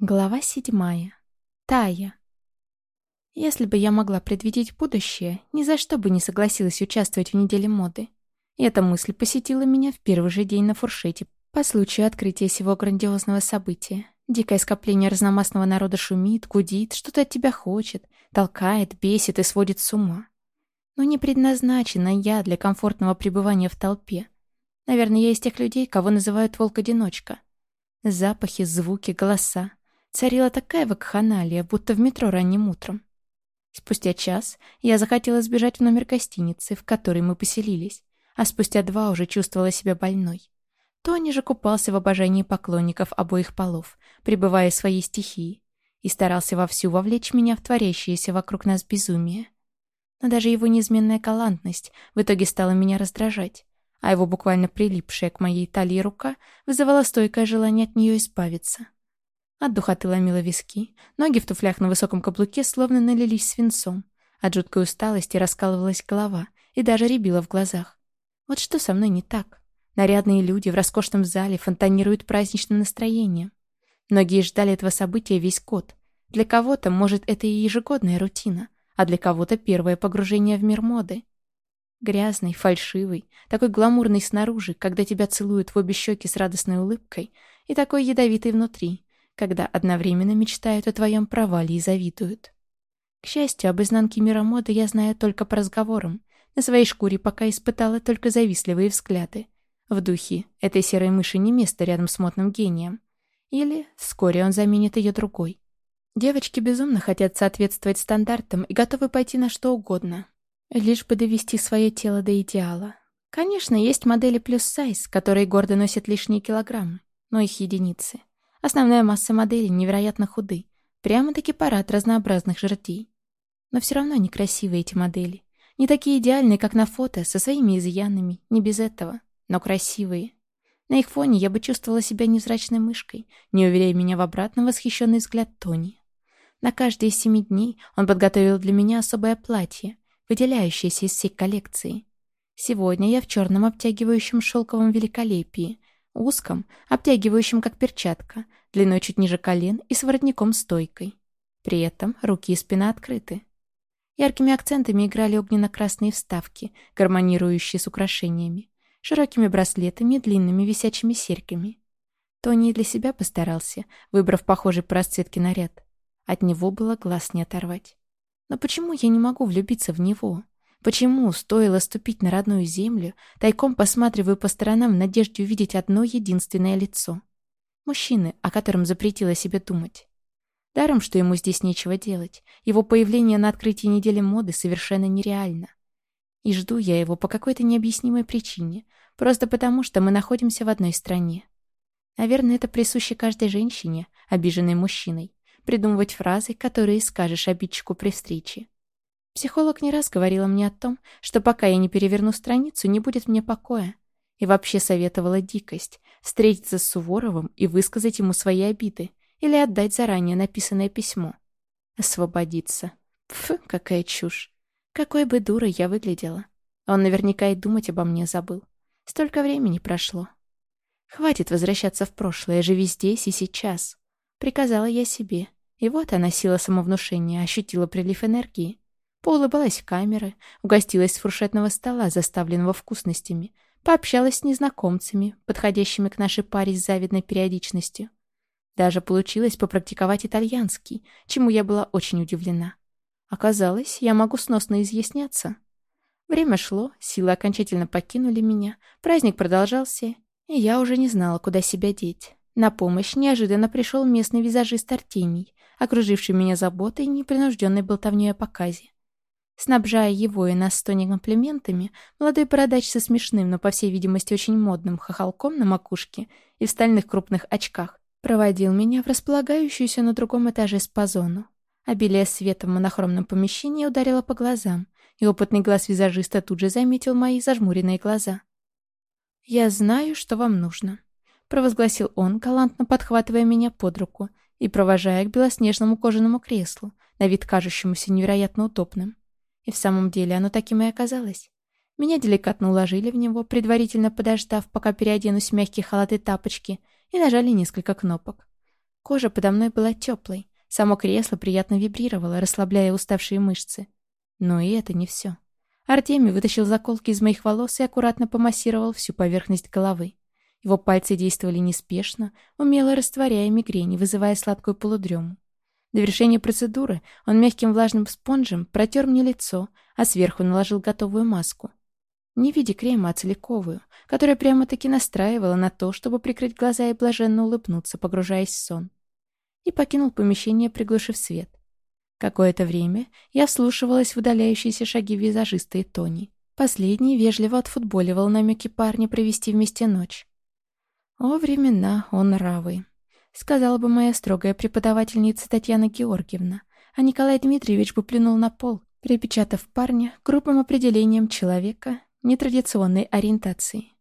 Глава седьмая. Тая. Если бы я могла предвидеть будущее, ни за что бы не согласилась участвовать в неделе моды. Эта мысль посетила меня в первый же день на фуршете по случаю открытия сего грандиозного события. Дикое скопление разномастного народа шумит, гудит, что-то от тебя хочет, толкает, бесит и сводит с ума. Но не предназначена я для комфортного пребывания в толпе. Наверное, я из тех людей, кого называют волк-одиночка. Запахи, звуки, голоса Царила такая вакханалия, будто в метро ранним утром. Спустя час я захотела сбежать в номер гостиницы, в которой мы поселились, а спустя два уже чувствовала себя больной. Тони же купался в обожании поклонников обоих полов, пребывая в своей стихии, и старался вовсю вовлечь меня в творящееся вокруг нас безумие. Но даже его неизменная галантность в итоге стала меня раздражать, а его буквально прилипшая к моей талии рука вызывала стойкое желание от нее избавиться. От духоты ломила виски, ноги в туфлях на высоком каблуке словно налились свинцом. От жуткой усталости раскалывалась голова и даже рябила в глазах. Вот что со мной не так? Нарядные люди в роскошном зале фонтанируют праздничным настроением. Многие ждали этого события весь год. Для кого-то, может, это и ежегодная рутина, а для кого-то первое погружение в мир моды. Грязный, фальшивый, такой гламурный снаружи, когда тебя целуют в обе щеки с радостной улыбкой, и такой ядовитый внутри, когда одновременно мечтают о твоем провале и завидуют. К счастью, об изнанке мира моды я знаю только по разговорам. На своей шкуре пока испытала только завистливые взгляды. В духе этой серой мыши не место рядом с модным гением. Или вскоре он заменит ее другой. Девочки безумно хотят соответствовать стандартам и готовы пойти на что угодно, лишь бы довести свое тело до идеала. Конечно, есть модели плюс-сайз, которые гордо носят лишние килограммы, но их единицы. Основная масса моделей невероятно худы. Прямо-таки парад разнообразных жердей. Но все равно некрасивые эти модели. Не такие идеальные, как на фото, со своими изъянами, не без этого, но красивые. На их фоне я бы чувствовала себя невзрачной мышкой, не уверяя меня в обратном восхищенный взгляд Тони. На каждый из семи дней он подготовил для меня особое платье, выделяющееся из всей коллекции. Сегодня я в черном обтягивающем шелковом великолепии, узком, обтягивающем как перчатка, длиной чуть ниже колен и с воротником-стойкой. При этом руки и спина открыты. Яркими акцентами играли огненно-красные вставки, гармонирующие с украшениями, широкими браслетами и длинными висячими серьгами. Тони для себя постарался, выбрав похожий по расцветке наряд. От него было глаз не оторвать. Но почему я не могу влюбиться в него? Почему, стоило ступить на родную землю, тайком посматриваю по сторонам в надежде увидеть одно единственное лицо? Мужчины, о котором запретила себе думать. Даром, что ему здесь нечего делать. Его появление на открытии недели моды совершенно нереально. И жду я его по какой-то необъяснимой причине, просто потому, что мы находимся в одной стране. Наверное, это присуще каждой женщине, обиженной мужчиной, придумывать фразы, которые скажешь обидчику при встрече. Психолог не раз говорила мне о том, что пока я не переверну страницу, не будет мне покоя. И вообще советовала дикость — встретиться с Суворовым и высказать ему свои обиды или отдать заранее написанное письмо. Освободиться. Пф, какая чушь. Какой бы дурой я выглядела. Он наверняка и думать обо мне забыл. Столько времени прошло. Хватит возвращаться в прошлое, живи здесь и сейчас. Приказала я себе. И вот она, сила самовнушения, ощутила прилив энергии. Поулыбалась камеры, угостилась с фуршетного стола, заставленного вкусностями, пообщалась с незнакомцами, подходящими к нашей паре с завидной периодичностью. Даже получилось попрактиковать итальянский, чему я была очень удивлена. Оказалось, я могу сносно изъясняться. Время шло, силы окончательно покинули меня, праздник продолжался, и я уже не знала, куда себя деть. На помощь неожиданно пришел местный визажист Артемий, окруживший меня заботой и непринужденной болтовней о показе. Снабжая его и нас с Тони комплиментами, молодой бородач со смешным, но, по всей видимости, очень модным хохолком на макушке и в стальных крупных очках проводил меня в располагающуюся на другом этаже спазону. Обилие света в монохромном помещении ударило по глазам, и опытный глаз визажиста тут же заметил мои зажмуренные глаза. «Я знаю, что вам нужно», — провозгласил он, галантно подхватывая меня под руку и провожая к белоснежному кожаному креслу, на вид кажущемуся невероятно удобным. И в самом деле оно таким и оказалось. Меня деликатно уложили в него, предварительно подождав, пока переоденусь в мягкие халаты тапочки, и нажали несколько кнопок. Кожа подо мной была теплой, само кресло приятно вибрировало, расслабляя уставшие мышцы. Но и это не все. Артемий вытащил заколки из моих волос и аккуратно помассировал всю поверхность головы. Его пальцы действовали неспешно, умело растворяя мигрень, вызывая сладкую полудрему. До вершения процедуры он мягким влажным спонжем протер мне лицо, а сверху наложил готовую маску. Не в виде крема, а целиковую, которая прямо-таки настраивала на то, чтобы прикрыть глаза и блаженно улыбнуться, погружаясь в сон. И покинул помещение, приглушив свет. Какое-то время я вслушивалась в удаляющиеся шаги визажиста и Тони. Последний вежливо отфутболивал намеки парня провести вместе ночь. О, времена, он нравы сказала бы моя строгая преподавательница Татьяна Георгиевна, а Николай Дмитриевич бы плюнул на пол, припечатав парня грубым определением человека нетрадиционной ориентации.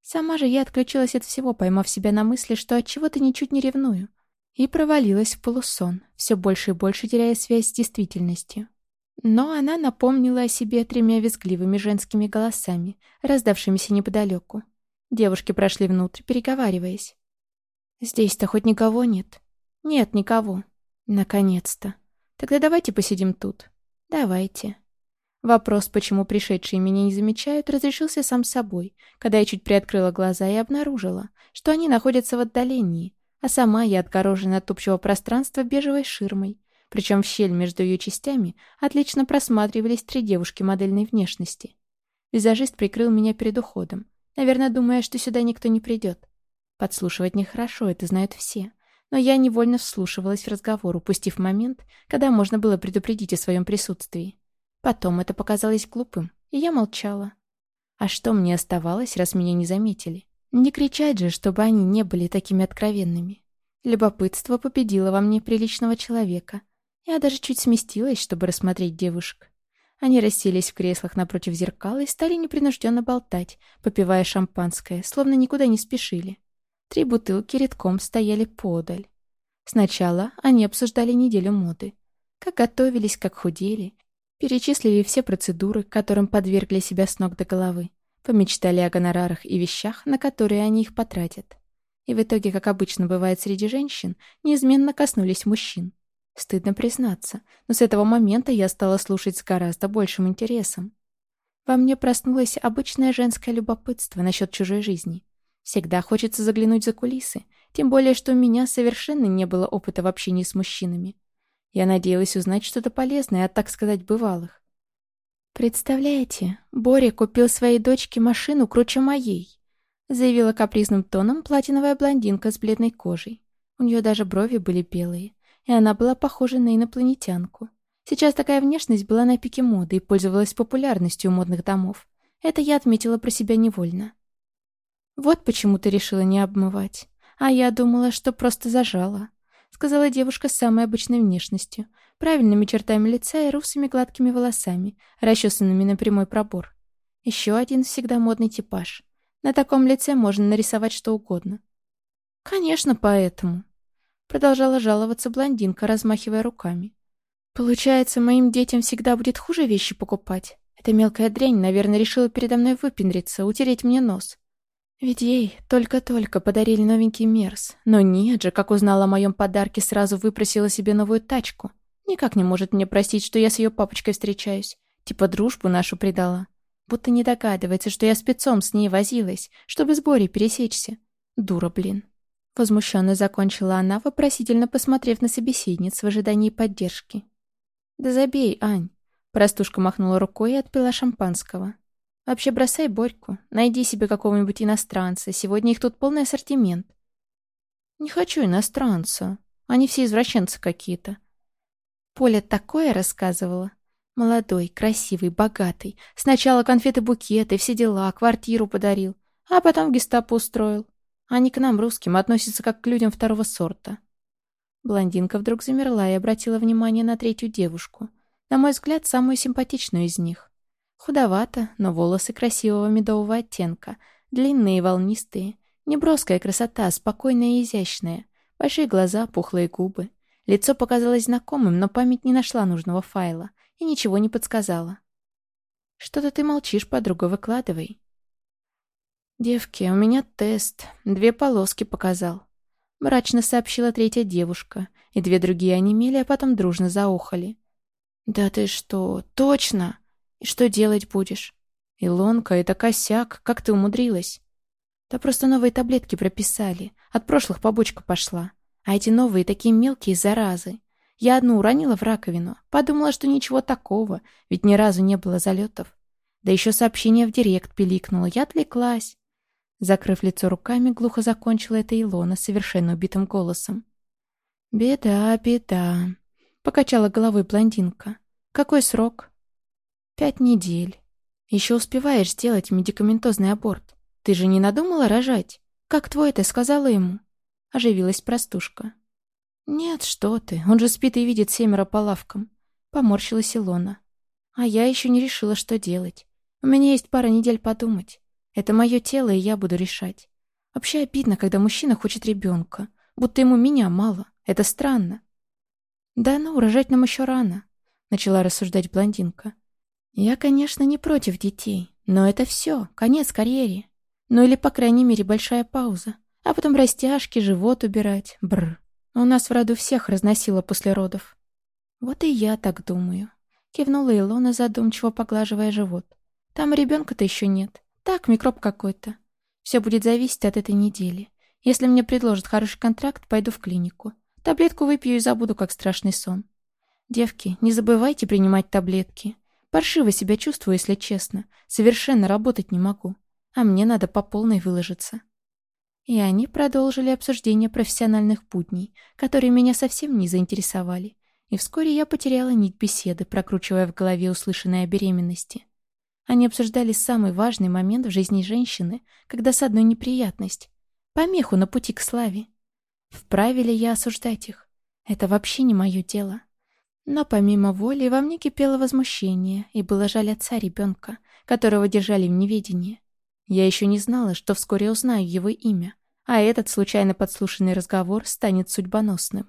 Сама же я отключилась от всего, поймав себя на мысли, что от чего-то ничуть не ревную, и провалилась в полусон, все больше и больше теряя связь с действительностью. Но она напомнила о себе тремя визгливыми женскими голосами, раздавшимися неподалеку. Девушки прошли внутрь, переговариваясь. «Здесь-то хоть никого нет?» «Нет, никого». «Наконец-то. Тогда давайте посидим тут». «Давайте». Вопрос, почему пришедшие меня не замечают, разрешился сам собой, когда я чуть приоткрыла глаза и обнаружила, что они находятся в отдалении, а сама я отгорожена от общего пространства бежевой ширмой, причем в щель между ее частями отлично просматривались три девушки модельной внешности. Визажист прикрыл меня перед уходом, наверное, думая, что сюда никто не придет. Подслушивать нехорошо, это знают все. Но я невольно вслушивалась в разговор, упустив момент, когда можно было предупредить о своем присутствии. Потом это показалось глупым, и я молчала. А что мне оставалось, раз меня не заметили? Не кричать же, чтобы они не были такими откровенными. Любопытство победило во мне приличного человека. Я даже чуть сместилась, чтобы рассмотреть девушек. Они расселись в креслах напротив зеркала и стали непринужденно болтать, попивая шампанское, словно никуда не спешили. Три бутылки редком стояли подаль. Сначала они обсуждали неделю моды. Как готовились, как худели. Перечислили все процедуры, которым подвергли себя с ног до головы. Помечтали о гонорарах и вещах, на которые они их потратят. И в итоге, как обычно бывает среди женщин, неизменно коснулись мужчин. Стыдно признаться, но с этого момента я стала слушать с гораздо большим интересом. Во мне проснулось обычное женское любопытство насчет чужой жизни. Всегда хочется заглянуть за кулисы, тем более, что у меня совершенно не было опыта в общении с мужчинами. Я надеялась узнать что-то полезное от, так сказать, бывалых. «Представляете, Боря купил своей дочке машину круче моей», заявила капризным тоном платиновая блондинка с бледной кожей. У нее даже брови были белые, и она была похожа на инопланетянку. Сейчас такая внешность была на пике моды и пользовалась популярностью у модных домов. Это я отметила про себя невольно. «Вот почему ты решила не обмывать. А я думала, что просто зажала», — сказала девушка с самой обычной внешностью, правильными чертами лица и русыми гладкими волосами, расчесанными на прямой пробор. Еще один всегда модный типаж. На таком лице можно нарисовать что угодно. «Конечно, поэтому», — продолжала жаловаться блондинка, размахивая руками. «Получается, моим детям всегда будет хуже вещи покупать. Эта мелкая дрянь, наверное, решила передо мной выпендриться, утереть мне нос. Ведь ей только-только подарили новенький Мерс. Но нет же, как узнала о моем подарке, сразу выпросила себе новую тачку. Никак не может мне простить, что я с ее папочкой встречаюсь. Типа дружбу нашу предала. Будто не догадывается, что я спецом с ней возилась, чтобы с Борей пересечься. Дура, блин. Возмущенно закончила она, вопросительно посмотрев на собеседниц в ожидании поддержки. «Да забей, Ань!» Простушка махнула рукой и отпила шампанского. Вообще бросай Борьку. Найди себе какого-нибудь иностранца. Сегодня их тут полный ассортимент. Не хочу иностранца. Они все извращенцы какие-то. Поля такое рассказывала. Молодой, красивый, богатый. Сначала конфеты-букеты, все дела, квартиру подарил. А потом гестапо устроил. Они к нам, русским, относятся как к людям второго сорта. Блондинка вдруг замерла и обратила внимание на третью девушку. На мой взгляд, самую симпатичную из них. Худовато, но волосы красивого медового оттенка, длинные и волнистые. Неброская красота, спокойная и изящная. Большие глаза, пухлые губы. Лицо показалось знакомым, но память не нашла нужного файла и ничего не подсказала. «Что-то ты молчишь, подруга, выкладывай». «Девки, у меня тест. Две полоски показал». Мрачно сообщила третья девушка, и две другие онемели, а потом дружно заохали. «Да ты что, точно? И что делать будешь?» «Илонка, это косяк, как ты умудрилась?» «Да просто новые таблетки прописали, от прошлых побочка пошла. А эти новые такие мелкие заразы. Я одну уронила в раковину, подумала, что ничего такого, ведь ни разу не было залетов. Да еще сообщение в директ пиликнуло, я отвлеклась. Закрыв лицо руками, глухо закончила это Илона совершенно убитым голосом. «Беда, беда», — покачала головой блондинка. «Какой срок?» «Пять недель. Еще успеваешь сделать медикаментозный аборт. Ты же не надумала рожать? Как твой ты сказала ему?» Оживилась простушка. «Нет, что ты, он же спит и видит семеро по лавкам», — поморщилась Илона. «А я еще не решила, что делать. У меня есть пара недель подумать. Это мое тело, и я буду решать. Вообще обидно, когда мужчина хочет ребенка, будто ему меня мало. Это странно». «Да ну, рожать нам еще рано», — начала рассуждать блондинка. «Я, конечно, не против детей, но это все, конец карьере. Ну или, по крайней мере, большая пауза. А потом растяжки, живот убирать. Бррр. У нас в роду всех разносило после родов. Вот и я так думаю. Кивнула Илона, задумчиво поглаживая живот. Там ребенка-то еще нет. Так, микроб какой-то. Все будет зависеть от этой недели. Если мне предложат хороший контракт, пойду в клинику. Таблетку выпью и забуду, как страшный сон. Девки, не забывайте принимать таблетки. Паршиво себя чувствую, если честно. Совершенно работать не могу. А мне надо по полной выложиться. И они продолжили обсуждение профессиональных будней, которые меня совсем не заинтересовали. И вскоре я потеряла нить беседы, прокручивая в голове услышанное о беременности. Они обсуждали самый важный момент в жизни женщины, когда с одной неприятность. Помеху на пути к славе. Вправе ли я осуждать их? Это вообще не мое дело. Но помимо воли во мне кипело возмущение, и было жаль отца ребенка, которого держали в неведении. Я еще не знала, что вскоре узнаю его имя, а этот случайно подслушанный разговор станет судьбоносным.